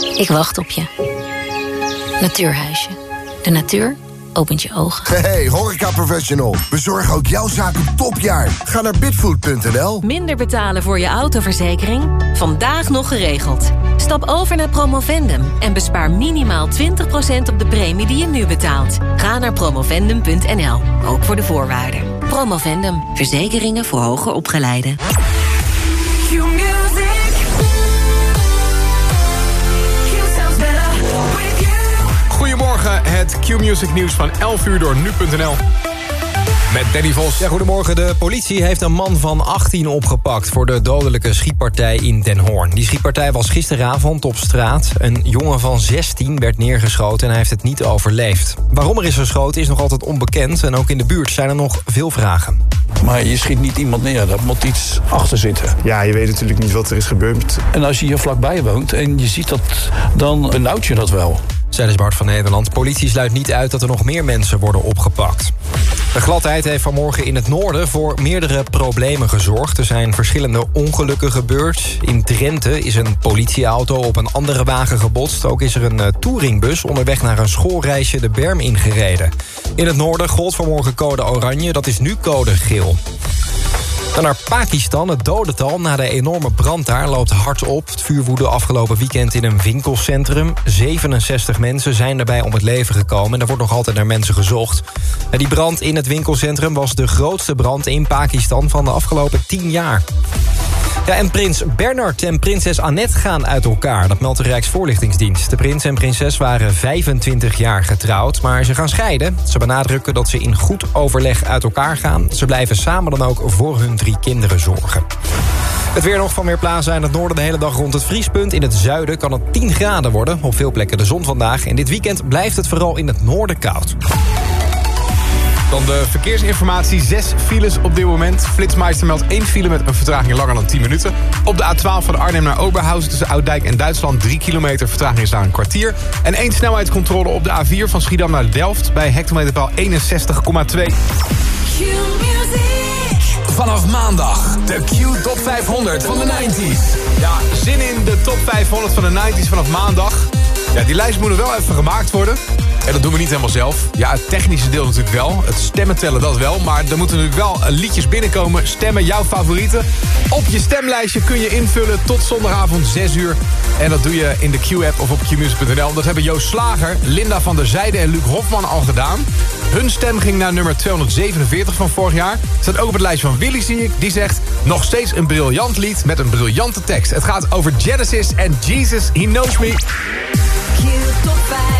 Ik wacht op je. Natuurhuisje. De natuur opent je ogen. Hey, horeca professional. We zorgen ook jouw zaak een topjaar. Ga naar bitfood.nl. Minder betalen voor je autoverzekering? Vandaag nog geregeld. Stap over naar Promovendum en bespaar minimaal 20% op de premie die je nu betaalt. Ga naar promovendum.nl, ook voor de voorwaarden. Promovendum, verzekeringen voor hoger opgeleiden. Goedemorgen, het Q-Music nieuws van 11 uur door nu.nl. Met Danny Vos. Ja, goedemorgen. De politie heeft een man van 18 opgepakt... voor de dodelijke schietpartij in Den Hoorn. Die schietpartij was gisteravond op straat. Een jongen van 16 werd neergeschoten en hij heeft het niet overleefd. Waarom er is geschoten is nog altijd onbekend... en ook in de buurt zijn er nog veel vragen. Maar je schiet niet iemand neer, daar moet iets achter zitten. Ja, je weet natuurlijk niet wat er is gebeurd. En als je hier vlakbij woont en je ziet dat, dan benauwt je dat wel. Zij Bart van Nederland. Politie sluit niet uit dat er nog meer mensen worden opgepakt. De gladheid heeft vanmorgen in het noorden voor meerdere problemen gezorgd. Er zijn verschillende ongelukken gebeurd. In Drenthe is een politieauto op een andere wagen gebotst. Ook is er een eh, touringbus onderweg naar een schoolreisje de berm ingereden. In het noorden gold vanmorgen code oranje, dat is nu code geel. Dan naar Pakistan. Het dodental na de enorme brand daar loopt hard op. Het vuur woedde afgelopen weekend in een winkelcentrum. 67 mensen zijn daarbij om het leven gekomen. En er wordt nog altijd naar mensen gezocht. Die brand in het winkelcentrum was de grootste brand in Pakistan... van de afgelopen 10 jaar. Ja, en prins Bernard en prinses Annette gaan uit elkaar. Dat meldt de Rijksvoorlichtingsdienst. De prins en prinses waren 25 jaar getrouwd, maar ze gaan scheiden. Ze benadrukken dat ze in goed overleg uit elkaar gaan. Ze blijven samen dan ook voor hun drie kinderen zorgen. Het weer nog van meer plaatsen in het noorden de hele dag rond het vriespunt. In het zuiden kan het 10 graden worden. Op veel plekken de zon vandaag. En dit weekend blijft het vooral in het noorden koud. Dan de verkeersinformatie. Zes files op dit moment. Flitsmeister meldt één file met een vertraging langer dan 10 minuten. Op de A12 van Arnhem naar Oberhausen tussen Ouddijk en Duitsland... 3 kilometer, vertraging is daar een kwartier. En één snelheidscontrole op de A4 van Schiedam naar Delft... bij hectometerpaal 61,2. Vanaf maandag de Q Top 500 van de 90s. Ja, zin in de Top 500 van de 90s vanaf maandag. Ja, die lijst moet er wel even gemaakt worden. En dat doen we niet helemaal zelf. Ja, het technische deel natuurlijk wel. Het stemmen tellen dat wel. Maar er moeten natuurlijk wel eh, liedjes binnenkomen. Stemmen, jouw favorieten. Op je stemlijstje kun je invullen tot zondagavond 6 uur. En dat doe je in de Q-app of op qmusic.nl. Dat hebben Joost Slager, Linda van der Zijde en Luc Hofman al gedaan. Hun stem ging naar nummer 247 van vorig jaar. Staat ook op het lijstje van Willy, zie ik. Die zegt, nog steeds een briljant lied met een briljante tekst. Het gaat over Genesis en Jesus, He Knows Me. Q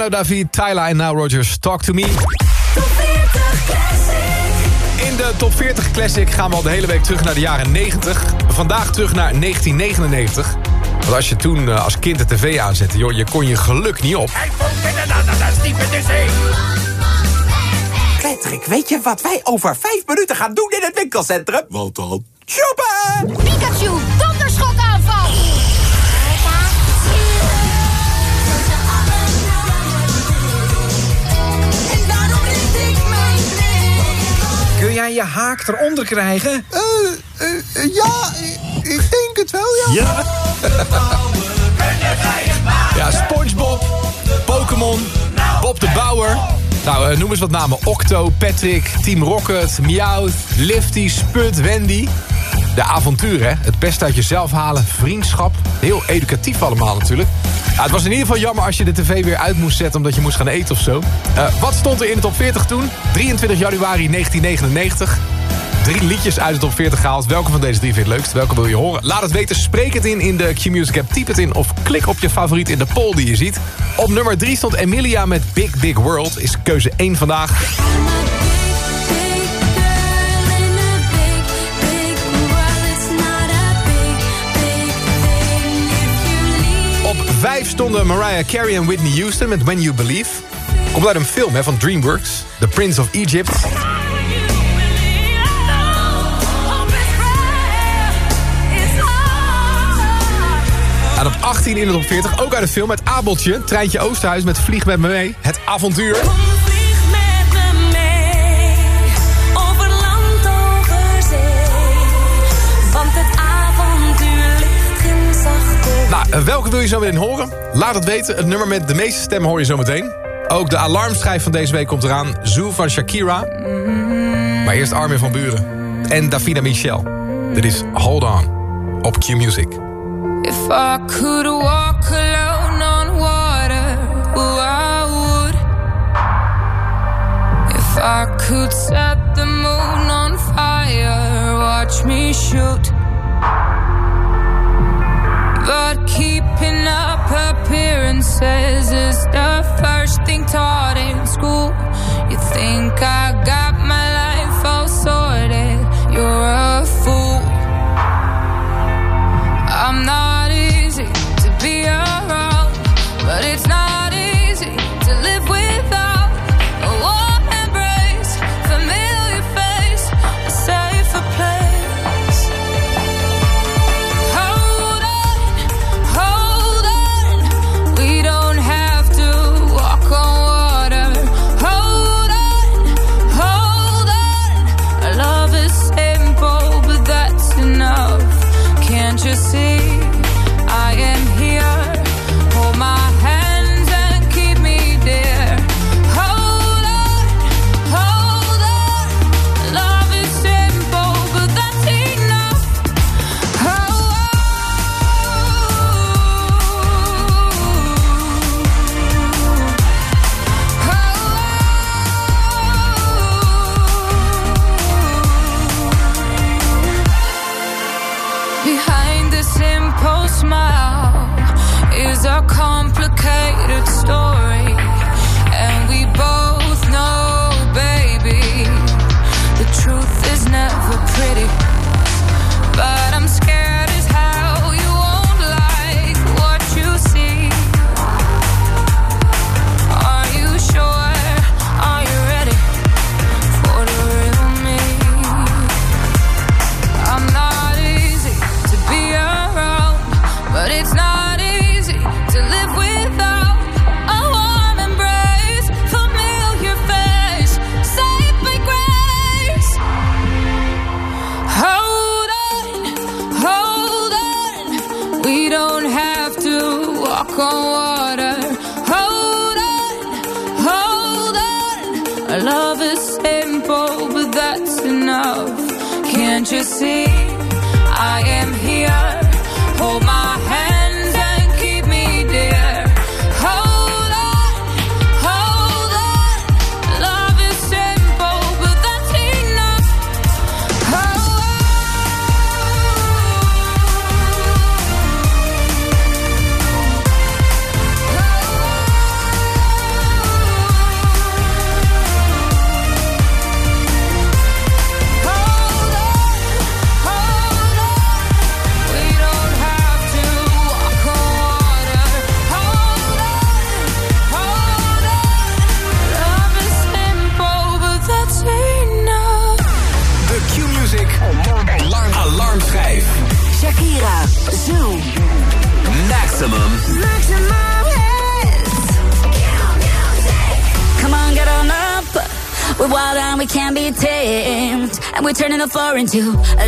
Damiano David, Tyler en Now Rogers, Talk To Me. In de Top 40 Classic gaan we al de hele week terug naar de jaren 90. Vandaag terug naar 1999. Want als je toen eh, als kind de tv aanzette, joh, je kon je geluk niet op. Patrick, weet je wat wij over vijf minuten gaan doen in het winkelcentrum? Wat dan? Shoppen! Jij je haak eronder krijgen? ja, ik denk het wel, ja. Ja. Ja, SpongeBob, Pokémon, Bob de Bouwer. Nou, eh, noem eens wat namen. Octo, Patrick, Team Rocket, Meowth, Lifty, Spud, Wendy. De avontuur, hè? Het beste uit jezelf halen, vriendschap. Heel educatief allemaal natuurlijk. Het was in ieder geval jammer als je de tv weer uit moest zetten... omdat je moest gaan eten of zo. Eh, wat stond er in de top 40 toen? 23 januari 1999. Drie liedjes uit de top 40 gehaald. Welke van deze drie vind je het leukst? Welke wil je horen? Laat het weten. Spreek het in in de Q-Music app. Typ het in of klik op je favoriet in de poll die je ziet. Op nummer 3 stond Emilia met Big Big World. Is keuze 1 vandaag. 5 stonden Mariah Carey en Whitney Houston met When You Believe. Komt uit een film hè, van DreamWorks. The Prince of Egypt. En op 18 in de top 40, ook uit de film, met Abeltje. Treintje Oosterhuis met Vlieg met me mee. Het avontuur. Eh, welke wil je zo meteen horen? Laat het weten. Het nummer met de meeste stemmen hoor je zo meteen. Ook de alarmschijf van deze week komt eraan. Zoo van Shakira. Maar eerst Armin van Buren. En Davina Michel. Dit is Hold On op Q-Music. If I could walk on water, I would. If I could set the moon on fire, watch me shoot. everyone says is the first thing taught in school. You think I got my life all sorted? You're a fool. I'm not. into a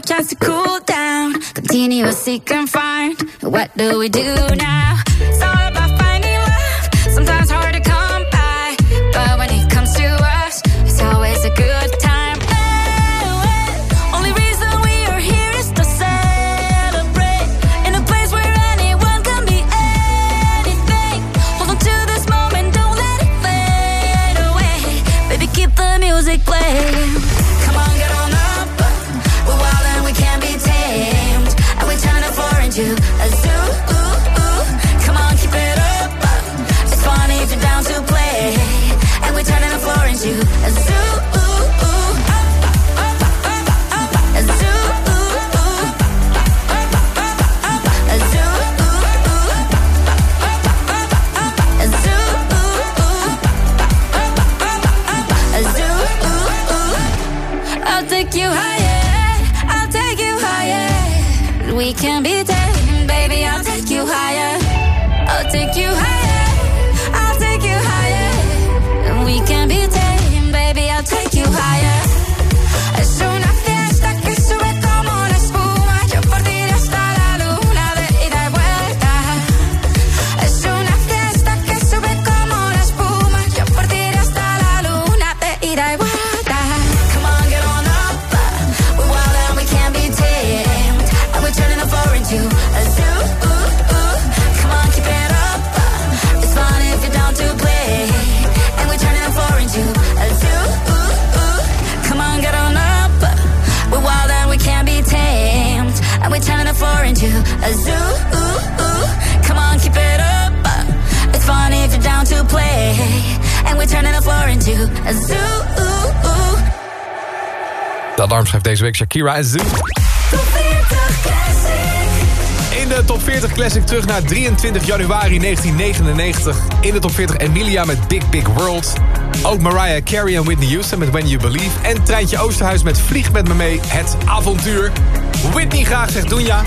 chance to cool down. Continue seek and find. What do we do now? A zoo. De alarm schrijft deze week Shakira en Zoo. In de top 40 Classic terug naar 23 januari 1999. In de top 40 Emilia met Big Big World. Ook Mariah Carey en Whitney Houston met When You Believe. En Treintje Oosterhuis met Vlieg met me mee, het avontuur. Whitney graag zegt Doenja.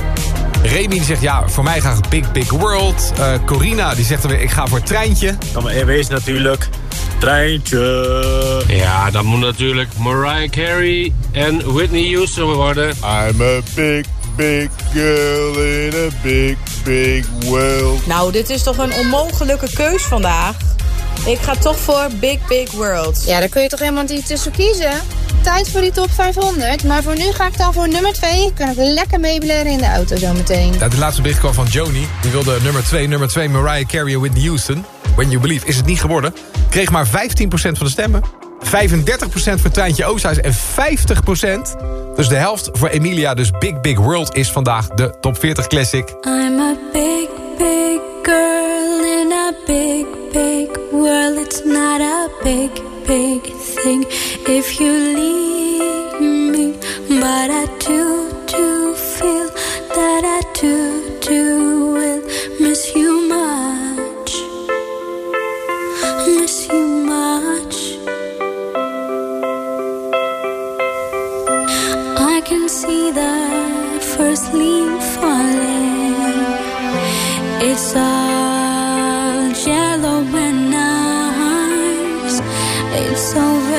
Remy die zegt ja, voor mij graag Big Big World. Eh, Corina die zegt dan weer ik ga voor Treintje. Dan maar eerst natuurlijk. Treintje. Ja, dat moet natuurlijk Mariah Carey en Whitney Houston worden. I'm a big, big girl in a big, big world. Nou, dit is toch een onmogelijke keus vandaag. Ik ga toch voor Big Big World. Ja, daar kun je toch helemaal niet tussen kiezen? Tijd voor die top 500. Maar voor nu ga ik dan voor nummer 2. Kan ik lekker meeblaren in de auto zometeen. Ja, de laatste bericht kwam van Joni. Die wilde nummer 2, nummer 2 Mariah Carey en Whitney Houston. When You Believe is het niet geworden. Kreeg maar 15% van de stemmen. 35% voor Treintje Oosthuis en 50%. Dus de helft voor Emilia. Dus Big Big World is vandaag de top 40 classic. I'm a big, big girl in a big, big world. It's not a big, big thing if you leave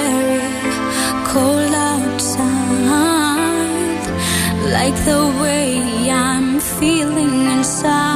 Very cold outside, like the way I'm feeling inside.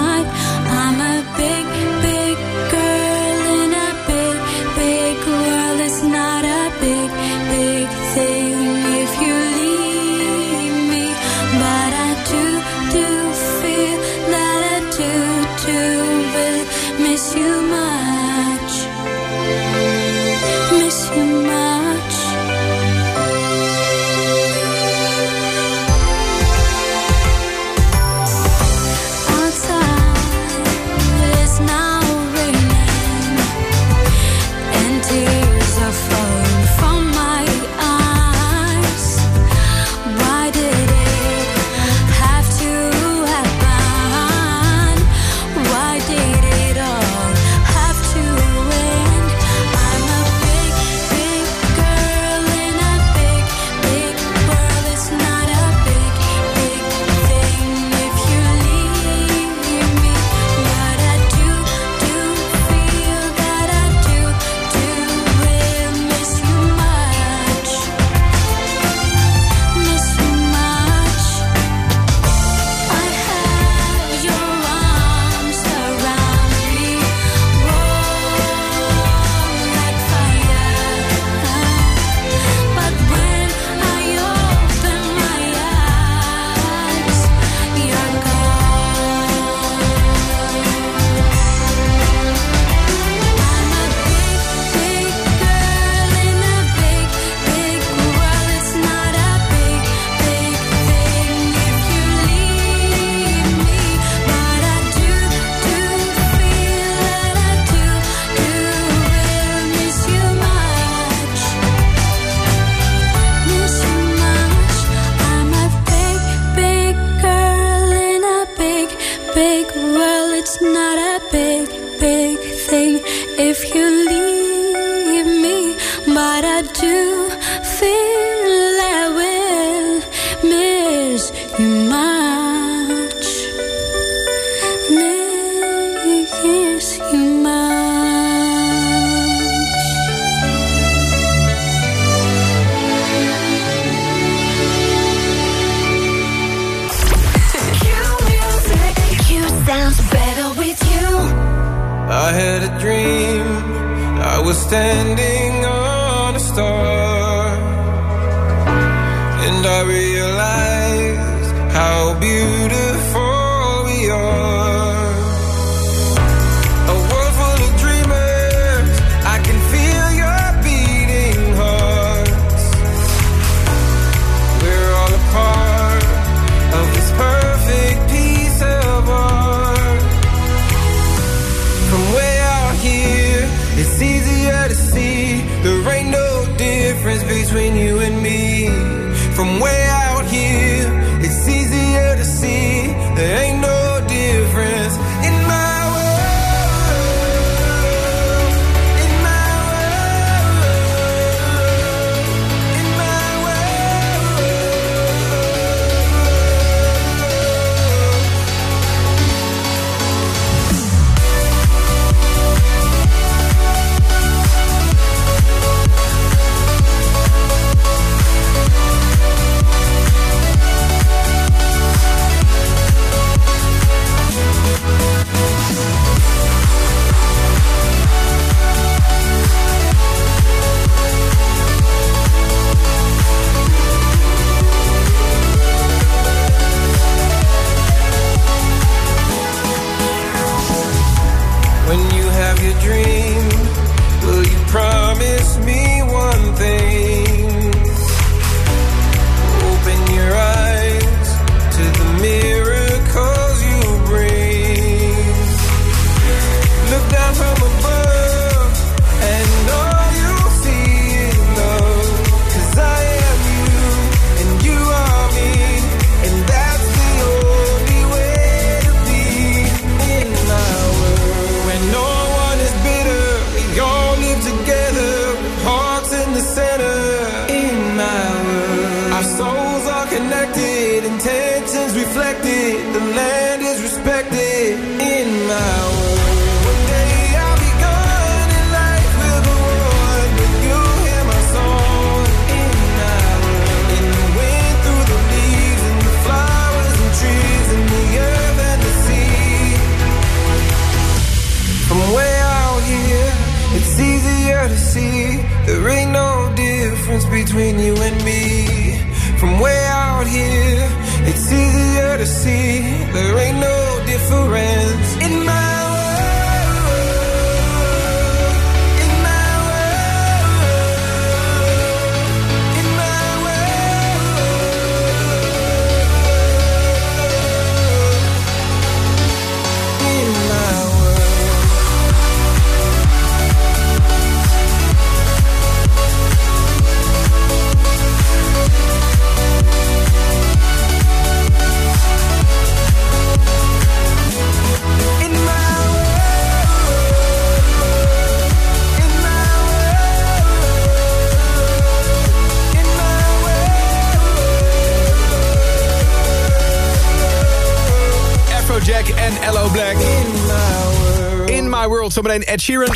Zometeen Ed Sheeran.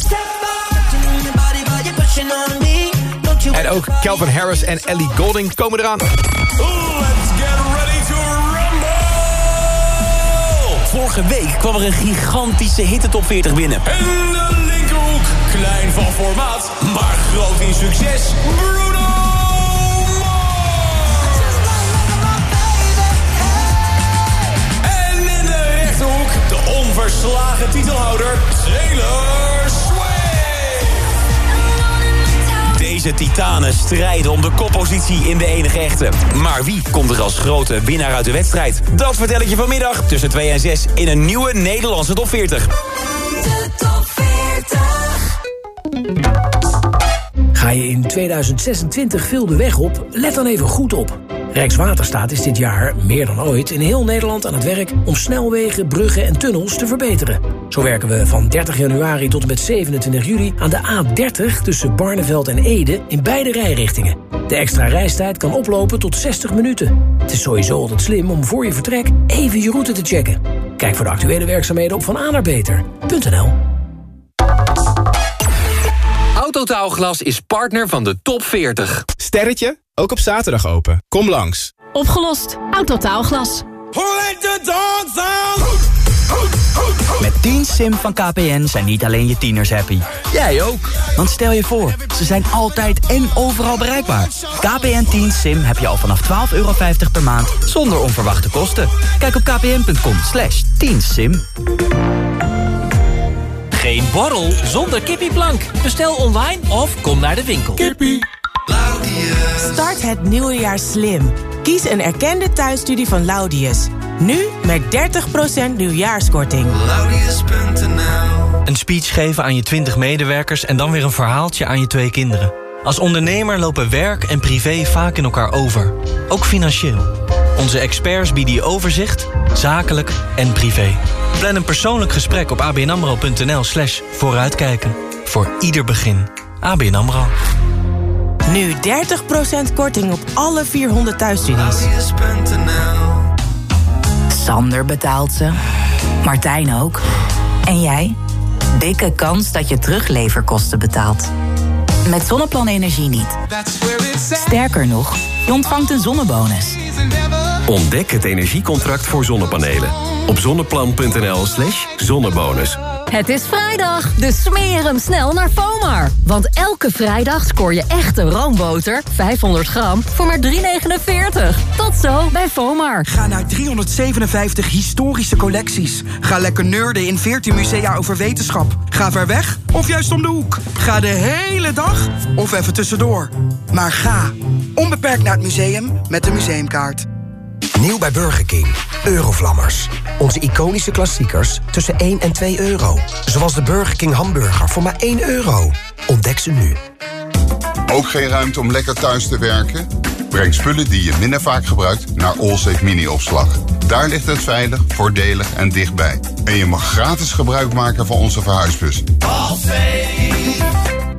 En ook Calvin Harris en Ellie Golding komen eraan. Vorige week kwam er een gigantische hitte top 40 binnen. En de linkerhoek, klein van formaat, maar groot in succes. Bruno verslagen titelhouder Taylor Swift. Deze titanen strijden om de koppositie in de enige echte. Maar wie komt er als grote winnaar uit de wedstrijd? Dat vertel ik je vanmiddag tussen 2 en 6 in een nieuwe Nederlandse Top 40. Top 40. Ga je in 2026 veel de weg op? Let dan even goed op. Rijkswaterstaat is dit jaar, meer dan ooit, in heel Nederland aan het werk om snelwegen, bruggen en tunnels te verbeteren. Zo werken we van 30 januari tot en met 27 juli aan de A30 tussen Barneveld en Ede in beide rijrichtingen. De extra reistijd kan oplopen tot 60 minuten. Het is sowieso altijd slim om voor je vertrek even je route te checken. Kijk voor de actuele werkzaamheden op vananaarbeter.nl. Autotaalglas is partner van de top 40. Sterretje, ook op zaterdag open. Kom langs. Opgelost. Autotaalglas. Met 10 SIM van KPN zijn niet alleen je tieners happy. Jij ook. Want stel je voor, ze zijn altijd en overal bereikbaar. KPN 10 SIM heb je al vanaf 12,50 euro per maand zonder onverwachte kosten. Kijk op kpn.com slash 10 SIM. Geen borrel zonder kippieplank. Bestel online of kom naar de winkel. Kippie. Start het nieuwe jaar slim. Kies een erkende thuisstudie van Laudius. Nu met 30% nieuwjaarskorting. Een speech geven aan je 20 medewerkers en dan weer een verhaaltje aan je twee kinderen. Als ondernemer lopen werk en privé vaak in elkaar over. Ook financieel. Onze experts bieden je overzicht, zakelijk en privé. Plan een persoonlijk gesprek op abnamro.nl slash vooruitkijken. Voor ieder begin. ABN AMRO. Nu 30% korting op alle 400 thuisstudies. Sander betaalt ze. Martijn ook. En jij? Dikke kans dat je terugleverkosten betaalt. Met Zonneplan Energie niet. Sterker nog, je ontvangt een zonnebonus. Ontdek het energiecontract voor zonnepanelen. Op zonneplan.nl slash zonnebonus. Het is vrijdag, dus smeer hem snel naar FOMAR. Want elke vrijdag scoor je echte roomboter, 500 gram, voor maar 3,49. Tot zo bij FOMAR. Ga naar 357 historische collecties. Ga lekker nerden in 14 musea over wetenschap. Ga ver weg of juist om de hoek. Ga de hele dag of even tussendoor. Maar ga onbeperkt naar het museum met de museumkaart. Nieuw bij Burger King. Eurovlammers. Onze iconische klassiekers tussen 1 en 2 euro. Zoals de Burger King hamburger voor maar 1 euro. Ontdek ze nu. Ook geen ruimte om lekker thuis te werken? Breng spullen die je minder vaak gebruikt naar Allsafe Mini-opslag. Daar ligt het veilig, voordelig en dichtbij. En je mag gratis gebruik maken van onze verhuisbus.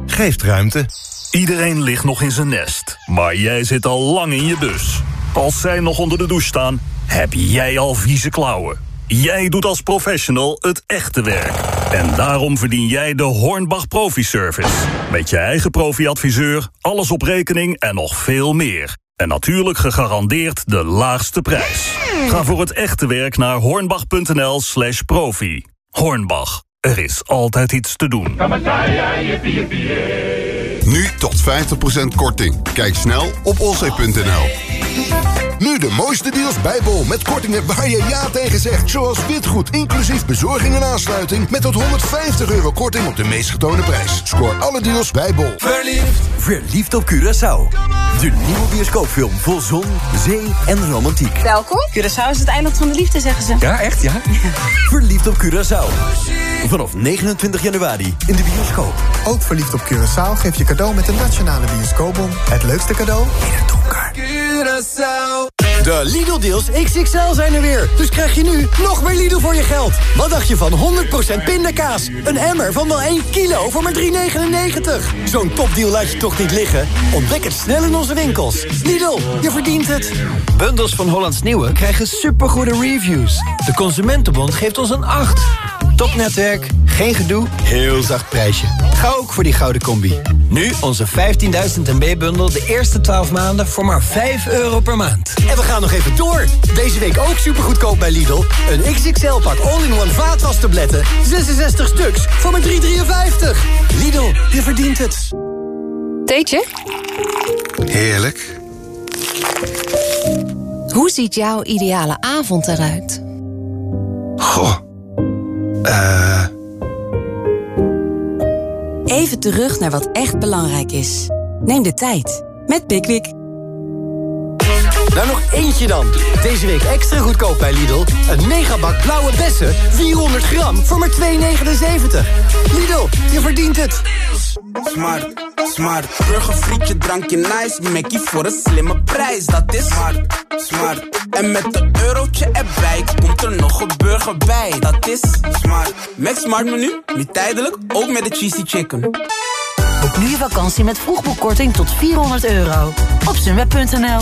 Geeft ruimte. Iedereen ligt nog in zijn nest. Maar jij zit al lang in je bus. Als zij nog onder de douche staan, heb jij al vieze klauwen. Jij doet als professional het echte werk. En daarom verdien jij de Hornbach Profi Service. Met je eigen profi-adviseur, alles op rekening en nog veel meer. En natuurlijk gegarandeerd de laagste prijs. Ga voor het echte werk naar hornbach.nl slash profi. Hornbach, er is altijd iets te doen. Nu tot 50% korting. Kijk snel op olzee.nl. Nu de mooiste deals bij Bol met kortingen waar je ja tegen zegt. Zoals witgoed, inclusief bezorging en aansluiting... met tot 150 euro korting op de meest getoonde prijs. Scoor alle deals bij Bol. Verliefd. Verliefd op Curaçao. De nieuwe bioscoopfilm vol zon, zee en romantiek. Welkom. Curaçao is het eiland van de liefde, zeggen ze. Ja, echt ja? Verliefd op Curaçao. Vanaf 29 januari in de bioscoop. Ook verliefd op Curaçao geef je cadeau met de Nationale Bioscoopbon. Het leukste cadeau in het donker. De Lidl-deals XXL zijn er weer. Dus krijg je nu nog meer Lidl voor je geld. Wat dacht je van 100% pindakaas? Een emmer van wel 1 kilo voor maar 3,99. Zo'n topdeal laat je toch niet liggen? Ontdek het snel in onze winkels. Lidl, je verdient het. Bundels van Hollands Nieuwe krijgen supergoede reviews. De Consumentenbond geeft ons een 8. Topnetwerk, geen gedoe, heel zacht prijsje. Ga ook voor die gouden combi. Nu onze 15.000 MB-bundel de eerste 12 maanden voor maar 5 euro per maand. En we gaan nog even door. Deze week ook supergoedkoop bij Lidl. Een XXL-pak all-in-one vaatwastabletten. 66 stuks voor maar 3,53. Lidl, je verdient het. Theetje? Heerlijk. Hoe ziet jouw ideale avond eruit? Goh. Eh... Even terug naar wat echt belangrijk is. Neem de tijd met Pickwick. Nou, nog eentje dan. Deze week extra goedkoop bij Lidl. Een megabak blauwe bessen, 400 gram, voor maar 2,79. Lidl, je verdient het. Smart, smart. Burgerfrietje, drankje nice. Mackie voor een slimme prijs, dat is smart, smart. En met een eurotje erbij komt er nog een burger bij, dat is smart. Max Smart menu, nu tijdelijk, ook met de cheesy chicken. Boek nu je vakantie met vroegboekkorting tot 400 euro. Op sunweb.nl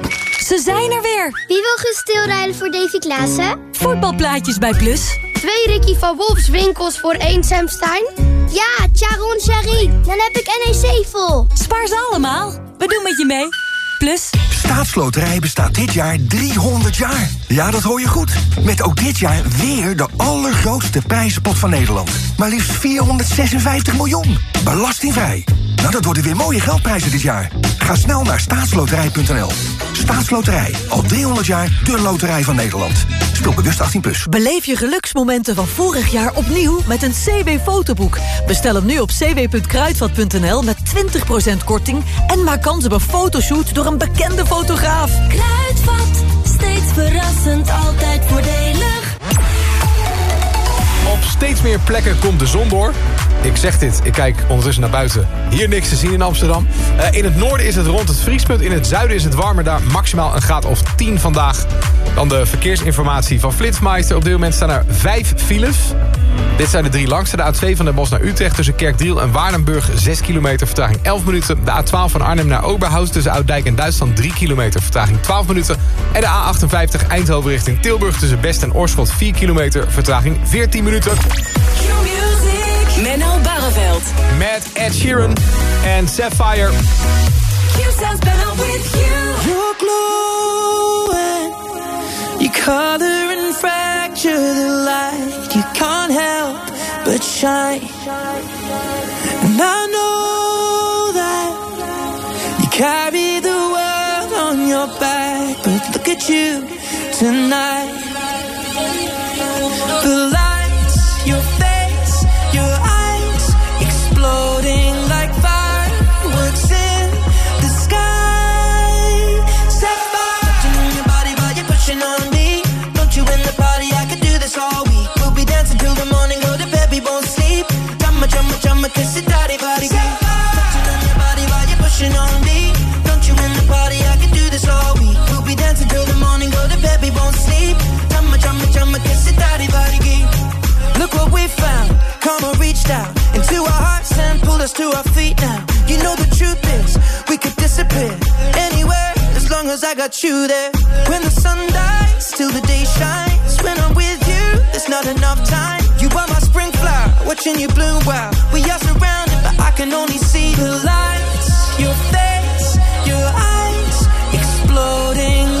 Ze zijn er weer! Wie wil gestilrijden voor Davy Klaassen? Voetbalplaatjes bij Plus. Twee Ricky van Wolfs winkels voor één Sam Stein? Ja, Charon Sherry. Dan heb ik NEC vol. Spaar ze allemaal. We doen met je mee. Plus. Staatsloterij bestaat dit jaar 300 jaar. Ja, dat hoor je goed. Met ook dit jaar weer de allergrootste prijzenpot van Nederland. Maar liefst 456 miljoen. Belastingvrij. Nou, dat worden weer mooie geldprijzen dit jaar. Ga snel naar staatsloterij.nl. Staatsloterij. Al 300 jaar de loterij van Nederland. Speel bewust 18+. Plus. Beleef je geluksmomenten van vorig jaar opnieuw met een CW-fotoboek. Bestel hem nu op cw.kruidvat.nl met 20% korting... en maak kans op een fotoshoot door een bekende fotograaf. Kruidvat, steeds verrassend, altijd voordelig. Op steeds meer plekken komt de zon door. Ik zeg dit, ik kijk ondertussen naar buiten. Hier niks te zien in Amsterdam. Uh, in het noorden is het rond het vriespunt. In het zuiden is het warmer. Daar maximaal een graad of 10 vandaag. Dan de verkeersinformatie van Flitsmeister. Op dit moment staan er vijf files. Dit zijn de drie langste. De A2 van Den Bosch naar Utrecht tussen Kerkdriel en Waardenburg 6 kilometer vertraging 11 minuten. De A12 van Arnhem naar Oberhausen tussen Ouddijk en Duitsland 3 kilometer vertraging 12 minuten. En de A58 Eindhoven richting Tilburg tussen Best en Oorschot 4 kilometer vertraging 14 minuten. Menno Barreveld. Met Ed Sheeran en Sapphire. You sounds better with you. You're glowing. You color and fracture the light. You can't help but shine. And I know that you carry the world on your back. But look at you tonight. The lights, drama, drama, kiss it, daddy, body, Touching on your body while you're pushing on me. Don't you in the party? I could do this all week. We'll be dancing till the morning, go to bed, we won't sleep. Drama, drama, drama, kiss it, daddy, body, Look what we found. Karma reached out into our hearts and pulled us to our feet now. You know the truth is, we could disappear anywhere as long as I got you there. When the sun dies, till the day shines. When I'm with you, there's not enough time. Watching you bloom wild. We are surrounded, but I can only see the lights. Your face, your eyes, exploding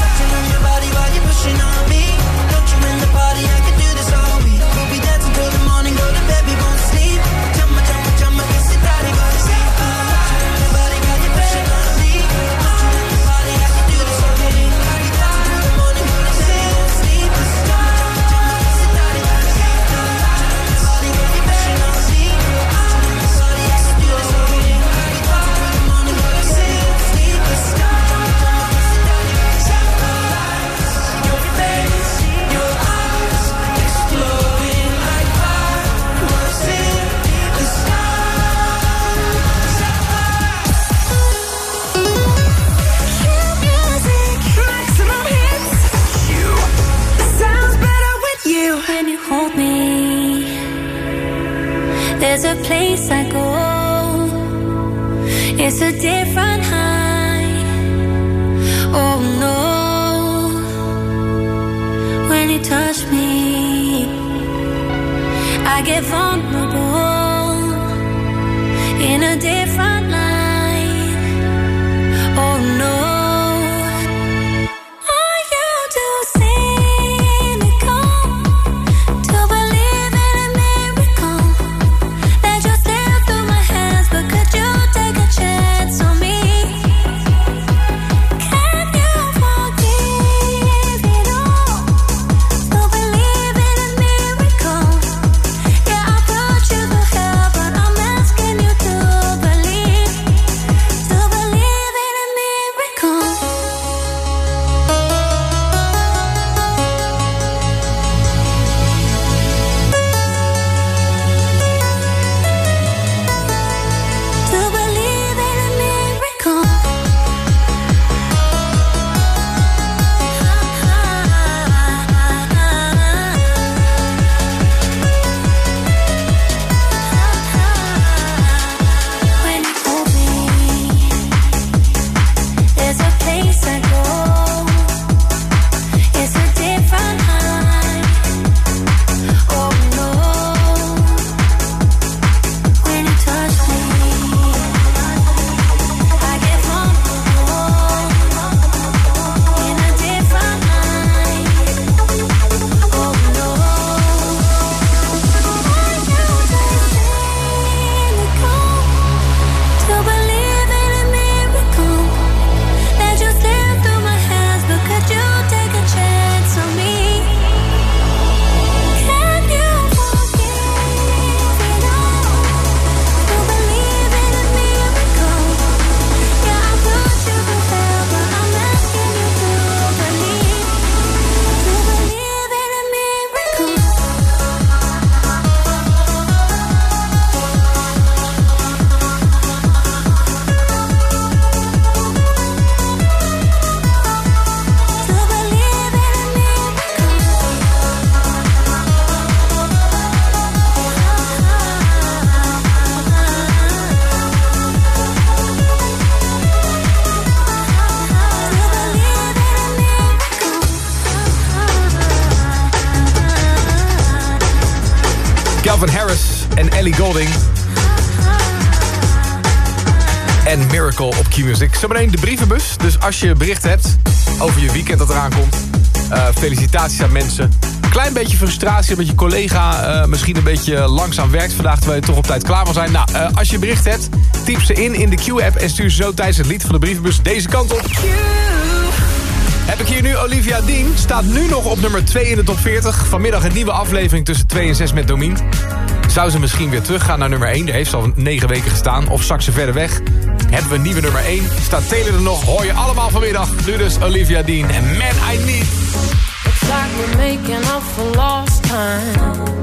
als je bericht hebt over je weekend dat eraan komt. Eh, felicitaties aan mensen. Klein beetje frustratie omdat je collega eh, misschien een beetje langzaam werkt vandaag... terwijl je toch op tijd klaar wil zijn. Nou, eh, als je bericht hebt, typ ze in in de Q-app... en stuur ze zo tijdens het lied van de brievenbus deze kant op. Q. Heb ik hier nu Olivia Dien. Staat nu nog op nummer 2 in de top 40. Vanmiddag een nieuwe aflevering tussen 2 en 6 met Domien. Zou ze misschien weer teruggaan naar nummer 1? Die heeft al 9 weken gestaan. Of zak ze verder weg? hebben we een nieuwe nummer 1. Staat Taylor er nog, hoor je allemaal vanmiddag. Nu dus Olivia Dean en Man I Need. It's like we're making up for lost time.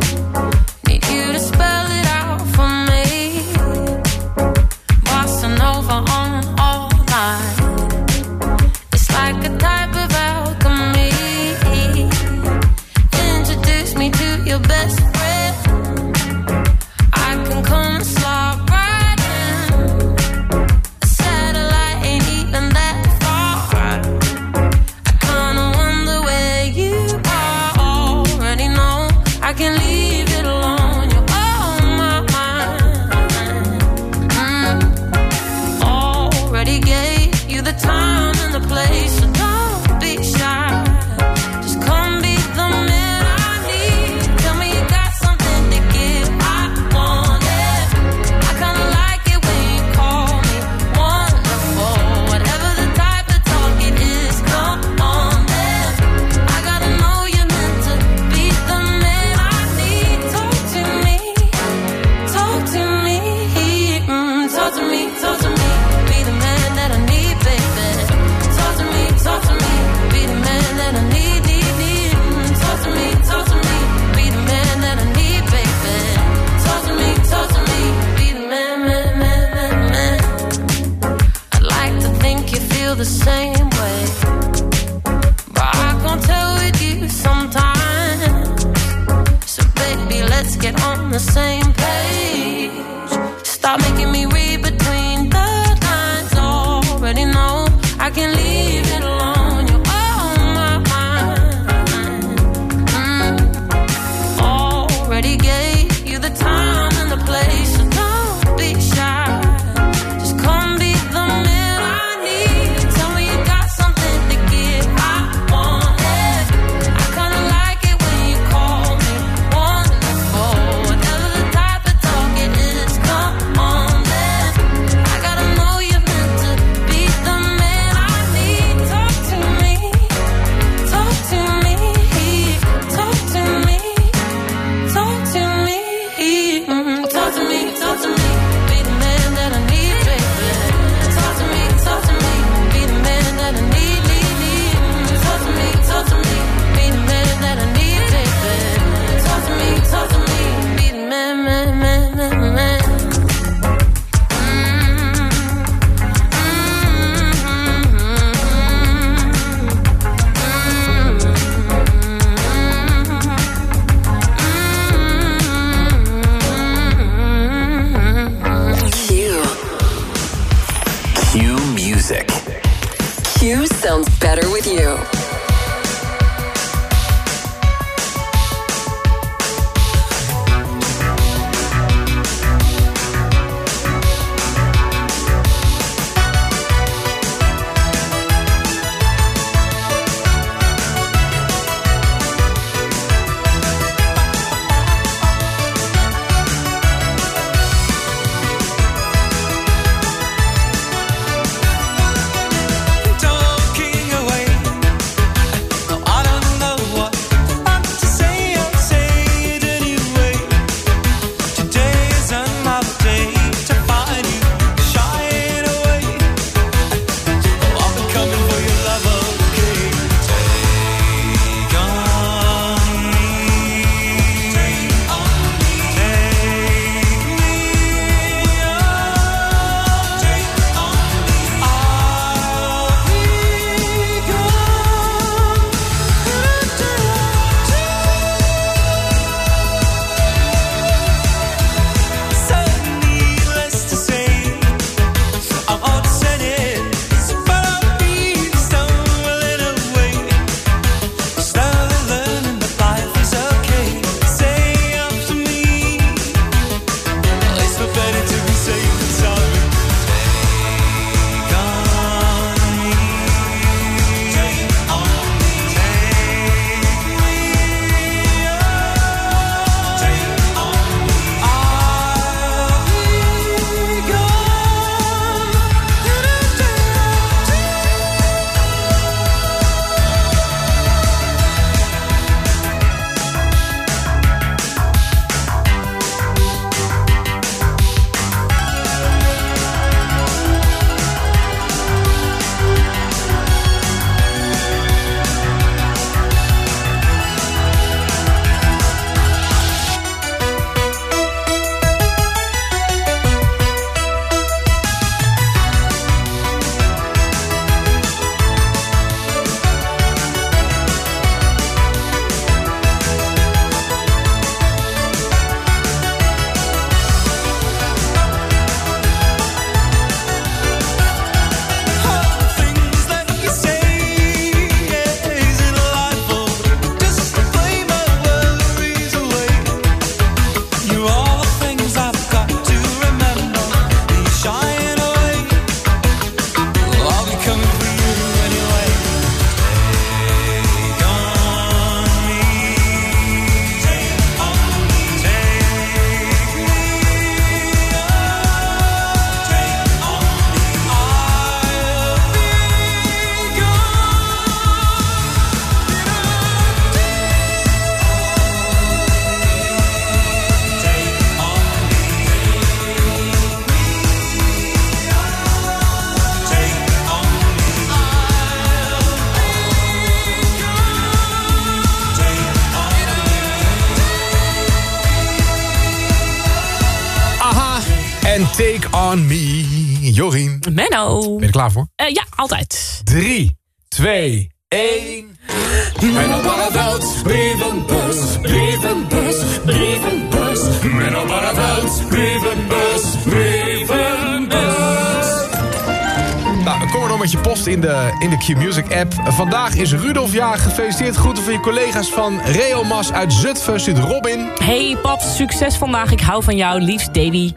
In de, in de Q-Music app. Vandaag is Rudolf jarig. Gefeliciteerd. Groeten van je collega's van Reomas uit Zutphen. Stuurt Robin. Hey paps, succes vandaag. Ik hou van jou, liefst Davy.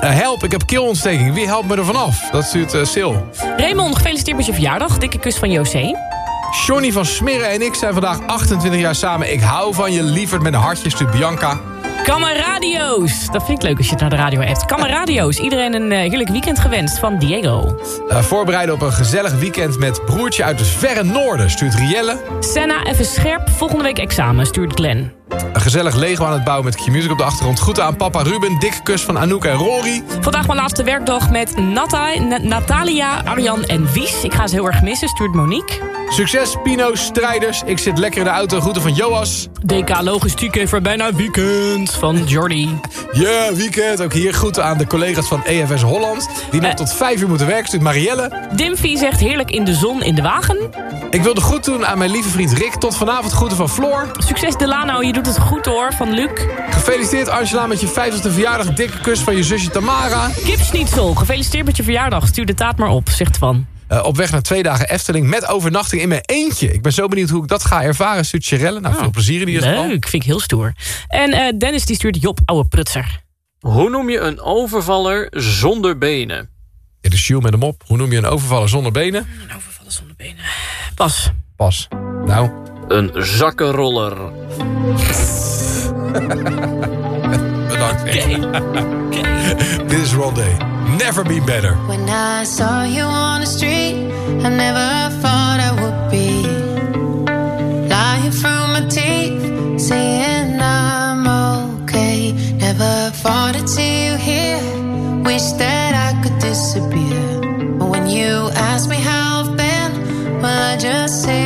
Eh, help, ik heb keelontsteking. Wie helpt me er vanaf? Dat stuurt eh, Sil. Raymond, gefeliciteerd met je verjaardag. Dikke kus van José. Johnny van Smirren en ik zijn vandaag 28 jaar samen. Ik hou van je, lieverd met een hartje, stuurt Bianca. Kameradio's. Dat vind ik leuk als je het naar de radio hebt. Kameradio's. Iedereen een eh, heerlijk weekend gewenst van Diego. Eh, voorbereiden op een gezellig weekend met broertje uit het verre noorden, stuurt Rielle. Senna, even scherp. Volgende week examen, stuurt Glenn. Een gezellig Lego aan het bouwen met Q-Music op de achtergrond. Groeten aan papa Ruben, dikke kus van Anouk en Rory. Vandaag mijn laatste werkdag met Nata, Na- Natalia, Arjan en Wies. Ik ga ze heel erg missen, stuurt Monique. Succes, Pino, strijders. Ik zit lekker in de auto. Groeten van Joas. DK Logistiek heeft er bijna weekend van Jordi. Ja, weekend. Ook hier groeten aan de collega's van EFS Holland. Die nog tot vijf uur moeten werken. Stuurt Marielle. Dimfy zegt heerlijk in de zon in de wagen. Ik wilde goed doen aan mijn lieve vriend Rick. Tot vanavond groeten van Floor. Succes Delano, je doet het goed hoor, van Luc. Gefeliciteerd Angela met je 50ste verjaardag. Dikke kus van je zusje Tamara. Kipsnitzel, gefeliciteerd met je verjaardag. Stuur de taart maar op, zegt Van. Eh, op weg naar twee dagen Efteling met overnachting in mijn eentje. Ik ben zo benieuwd hoe ik dat ga ervaren. Stuurt. Nou, veel plezier in die geval. Leuk, vind ik heel stoer. En eh, Dennis die stuurt Job, ouwe prutser. Hoe noem je een overvaller zonder benen? Ja, de shoe met hem op. Hoe noem je een overvaller zonder benen? Pas. Pas. Nou. Een zakkenroller. Bedankt. Dit is Rondé. Never been better. When I saw you on the street, I never thought I would be lying through my teeth, saying I'm okay. Never thought I'd see you here. Wish that I could disappear. But when you ask me how I've been, well, I just say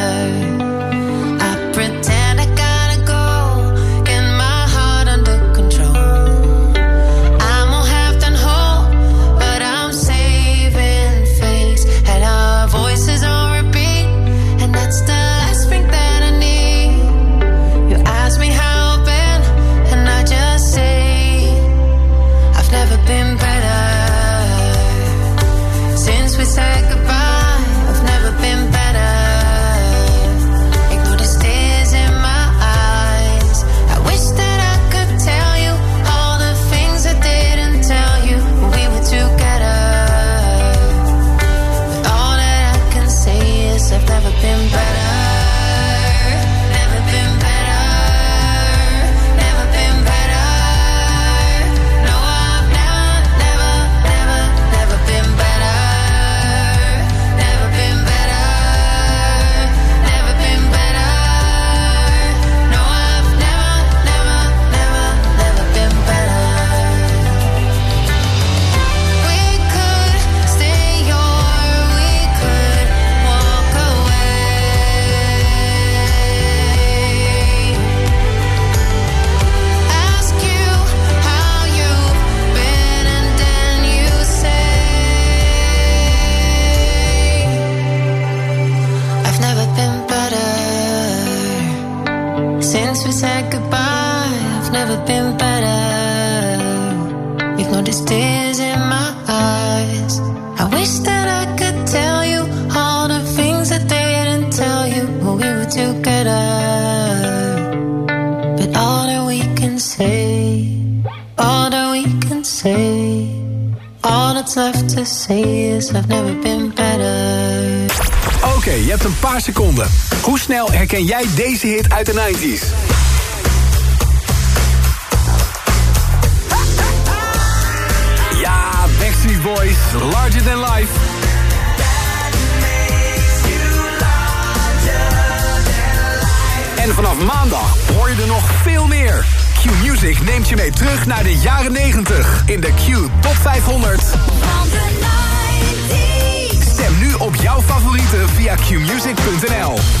Herken jij deze hit uit de 90s? Ja, Backstreet Boys, Larger Than Life. En vanaf maandag hoor je er nog veel meer. Q-Music neemt je mee terug naar de jaren 90 in de Q Top 500. Stem nu op jouw favorieten via qmusic.nl.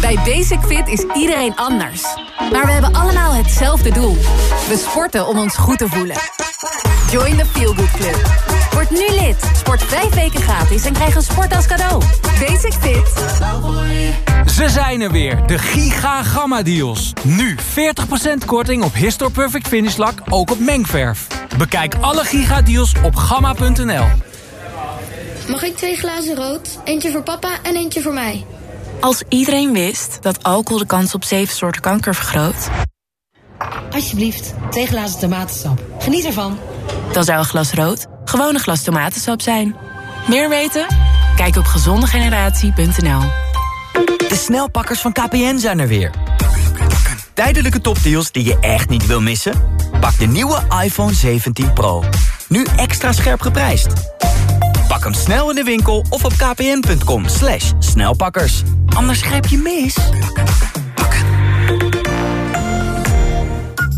Bij Basic Fit is iedereen anders. Maar we hebben allemaal hetzelfde doel. We sporten om ons goed te voelen. Join the Feel Good Club. Word nu lid. Sport vijf weken gratis en krijg een sport als cadeau. Basic Fit. Ze zijn er weer, de Giga Gamma Deals. Nu 40% korting op Histor Perfect Finish Lak, ook op mengverf. Bekijk alle Giga Deals op gamma.nl. Mag ik twee glazen rood? Eentje voor papa en eentje voor mij. Als iedereen wist dat alcohol de kans op zeven soorten kanker vergroot... Alsjeblieft, twee glazen tomatensap. Geniet ervan. dan zou een glas rood gewoon een glas tomatensap zijn. Meer weten? Kijk op gezondegeneratie.nl De snelpakkers van KPN zijn er weer. Tijdelijke topdeals die je echt niet wil missen? Pak de nieuwe iPhone 17 Pro. Nu extra scherp geprijsd. Pak hem snel in de winkel of op kpn.com slash snelpakkers. Anders grijp je mis.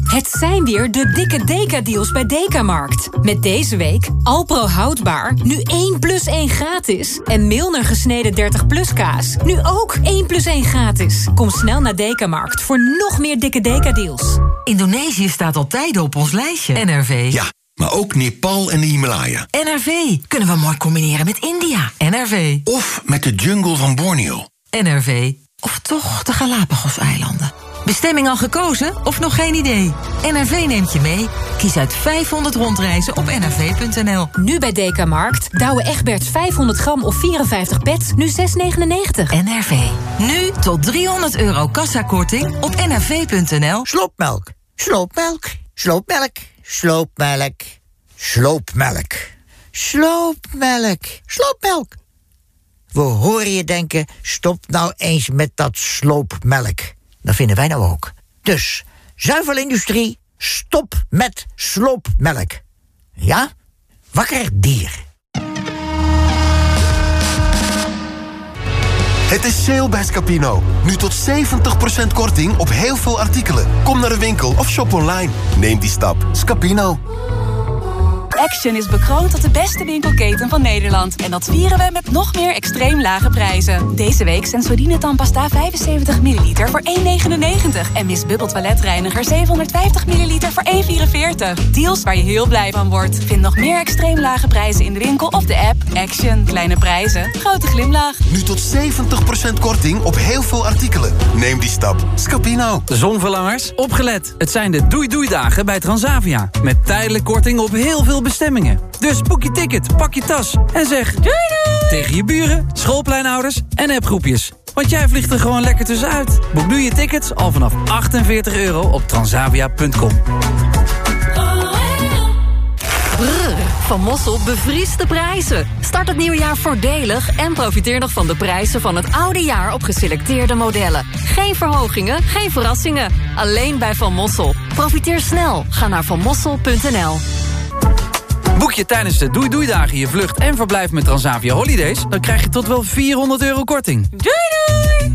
Het zijn weer de dikke Deka-deals bij Dekamarkt. Met deze week Alpro houdbaar, nu 1 plus 1 gratis. En Milner gesneden 30 plus kaas, nu ook 1 plus 1 gratis. Kom snel naar Dekamarkt voor nog meer dikke Deka-deals. Indonesië staat al tijden op ons lijstje. NRV. Ja, maar ook Nepal en de Himalaya. NRV. Kunnen we mooi combineren met India. NRV. Of met de jungle van Borneo. NRV. Of toch de Galapagos-eilanden. Bestemming al gekozen of nog geen idee? NRV neemt je mee. Kies uit 500 rondreizen op nrv.nl. Nu bij Dekamarkt. Douwe Egberts 500 gram of 54 pets, nu 6,99. NRV. Nu tot 300 euro kassakorting op nrv.nl. Sloopmelk, sloopmelk, sloopmelk, sloopmelk, sloopmelk, sloopmelk, sloopmelk. We horen je denken, stop nou eens met dat sloopmelk. Dat vinden wij nou ook. Dus, zuivelindustrie, stop met sloopmelk. Ja? Wakker dier. Het is sale bij Scapino. Nu tot 70% korting op heel veel artikelen. Kom naar de winkel of shop online. Neem die stap. Scapino. Action is bekroond tot de beste winkelketen van Nederland. En dat vieren we met nog meer extreem lage prijzen. Deze week Sensodyne tandpasta 75 ml voor 1,99. En Miss Bubble toiletreiniger 750 ml voor 1,44. Deals waar je heel blij van wordt. Vind nog meer extreem lage prijzen in de winkel of de app. Action. Kleine prijzen. Grote glimlach. Nu tot 70% korting op heel veel artikelen. Neem die stap. Scapino. Zonverlangers, opgelet. Het zijn de doei-doei-dagen bij Transavia. Met tijdelijk korting op heel veel bestemmingen. Dus boek je ticket, pak je tas en zeg... Doei doei! Tegen je buren, schoolpleinouders en appgroepjes. Want jij vliegt er gewoon lekker tussenuit. Boek nu je tickets al vanaf 48 euro op transavia.com. Brrr, Van Mossel bevriest de prijzen. Start het nieuwe jaar voordelig en profiteer nog van de prijzen van het oude jaar op geselecteerde modellen. Geen verhogingen, geen verrassingen. Alleen bij Van Mossel. Profiteer snel. Ga naar vanmossel.nl. Boek je tijdens de Doei Doei Dagen je vlucht en verblijf met Transavia Holidays... dan krijg je tot wel 400 euro korting. Doei doei!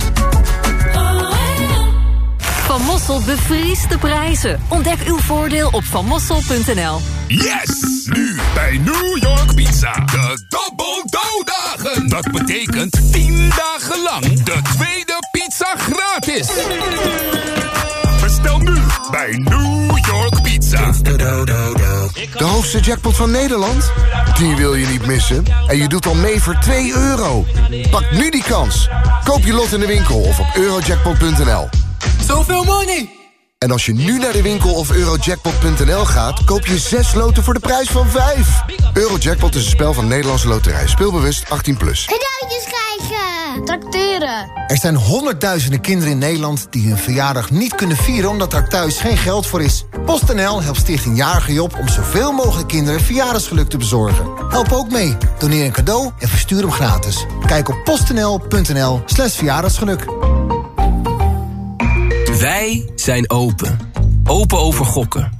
Van Mossel bevriest de prijzen. Ontdek uw voordeel op vanmossel.nl. Yes! Nu bij New York Pizza. De Double Dough Dagen. Dat betekent 10 dagen lang de tweede pizza gratis. Bij New York Pizza. De hoogste jackpot van Nederland? Die wil je niet missen. En je doet al mee voor 2 euro. Pak nu die kans. Koop je lot in de winkel of op eurojackpot.nl. Zoveel money! En als je nu naar de winkel of eurojackpot.nl gaat... koop je 6 loten voor de prijs van 5. Eurojackpot is een spel van Nederlandse Loterij. Speelbewust 18+. Plus. Cadeautjes krijgen. Tracteren. Er zijn honderdduizenden kinderen in Nederland die hun verjaardag niet kunnen vieren omdat er thuis geen geld voor is. PostNL helpt Stichting Jarige Job om zoveel mogelijk kinderen verjaardagsgeluk te bezorgen. Help ook mee. Doneer een cadeau en verstuur hem gratis. Kijk op postnl.nl slash verjaardagsgeluk. Wij zijn open. Open over gokken.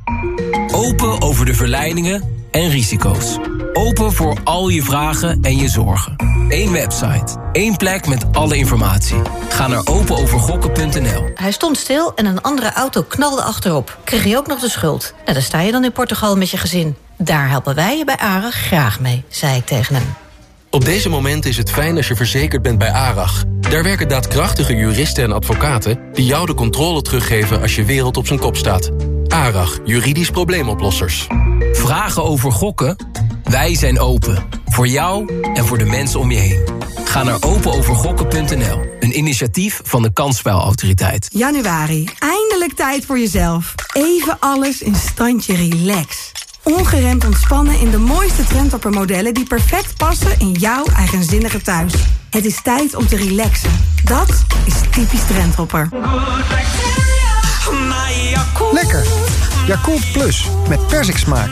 Open over de verleidingen en risico's. Open voor al je vragen en je zorgen. Eén website. één plek met alle informatie. Ga naar openovergokken.nl. Hij stond stil en een andere auto knalde achterop. Kreeg je ook nog de schuld? Nou, dan sta je dan in Portugal met je gezin. Daar helpen wij je bij ARAG graag mee, zei ik tegen hem. Op deze momenten is het fijn als je verzekerd bent bij ARAG. Daar werken daadkrachtige juristen en advocaten... die jou de controle teruggeven als je wereld op zijn kop staat. ARAG, juridisch probleemoplossers. Vragen over gokken? Wij zijn open. Voor jou en voor de mensen om je heen. Ga naar openovergokken.nl. Een initiatief van de Kansspelautoriteit. Januari, eindelijk tijd voor jezelf. Even alles in standje relax. Ongeremd ontspannen in de mooiste trendtoppermodellen... die perfect passen in jouw eigenzinnige thuis. Het is tijd om te relaxen. Dat is typisch trendtopper. Lekker. Yakult Plus met persiksmaak.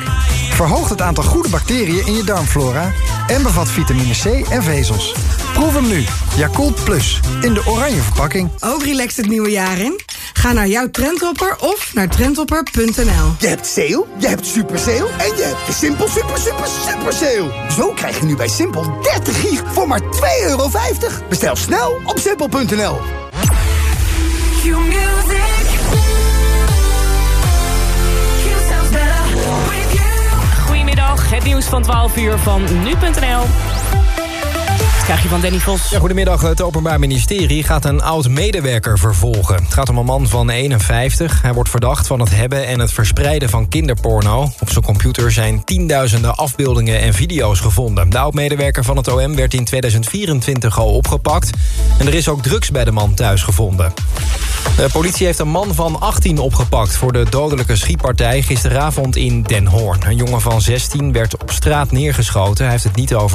Verhoogt het aantal goede bacteriën in je darmflora... en bevat vitamine C en vezels. Proef hem nu. Yakult Plus. In de oranje verpakking. Ook relaxed het nieuwe jaar in? Ga naar jouw Trendhopper of naar trendhopper.nl. Je hebt sale, je hebt super sale en je hebt de Simpel super super super sale. Zo krijg je nu bij Simpel 30 gig voor maar 2,50 euro. Bestel snel op simpel.nl. het nieuws van 12 uur van nu.nl. Krijg je van Danny Vos? Ja, goedemiddag. Het Openbaar Ministerie gaat een oud-medewerker vervolgen. Het gaat om een man van 51. Hij wordt verdacht van het hebben en het verspreiden van kinderporno. Op zijn computer zijn tienduizenden afbeeldingen en video's gevonden. De oud-medewerker van het OM werd in 2024 al opgepakt. En er is ook drugs bij de man thuis gevonden. De politie heeft een man van 18 opgepakt... voor de dodelijke schietpartij gisteravond in Den Hoorn. Een jongen van 16 werd op straat neergeschoten. Hij heeft het niet over